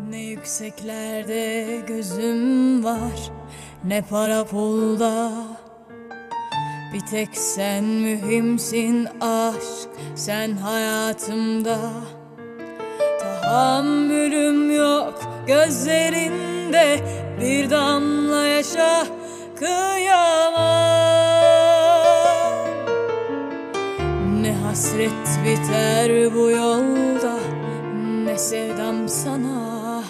Ne yükseklerde gözüm var Ne para pulda. Bir tek sen mühimsin aşk Sen hayatımda. Tahammülüm yok gözlerinde Bir damla yaşa kıyamam. Ne hasret biter bu yolda Ne sevdam sana.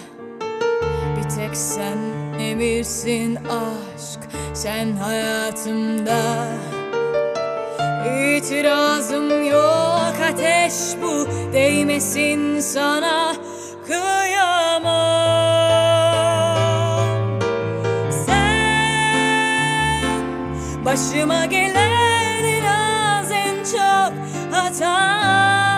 Bir tek sen emirsin aşk Sen hayatımda. İtirazım yok ateş bu Değmesin sana. Kıyamam. Sen başıma gelen en az en çok hatalarım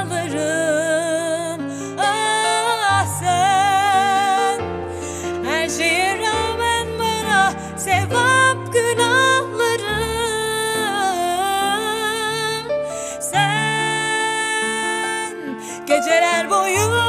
geceler boyu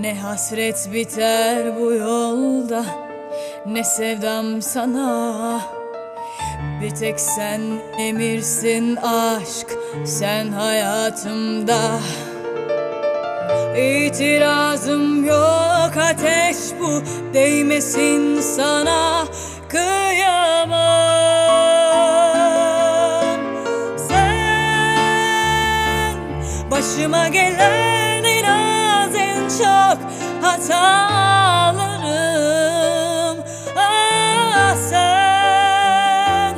Ne hasret biter bu yolda Ne sevdam sana. Bir tek sen emirsin aşk Sen hayatımda. İtirazım yok ateş bu Değmesin sana. Kıyamam. Sen başıma gelen çok hatalarım. Ah sen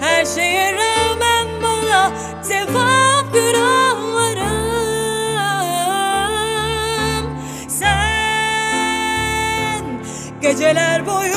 her şeye rağmen bana sevap günahlarım. Sen geceler boyu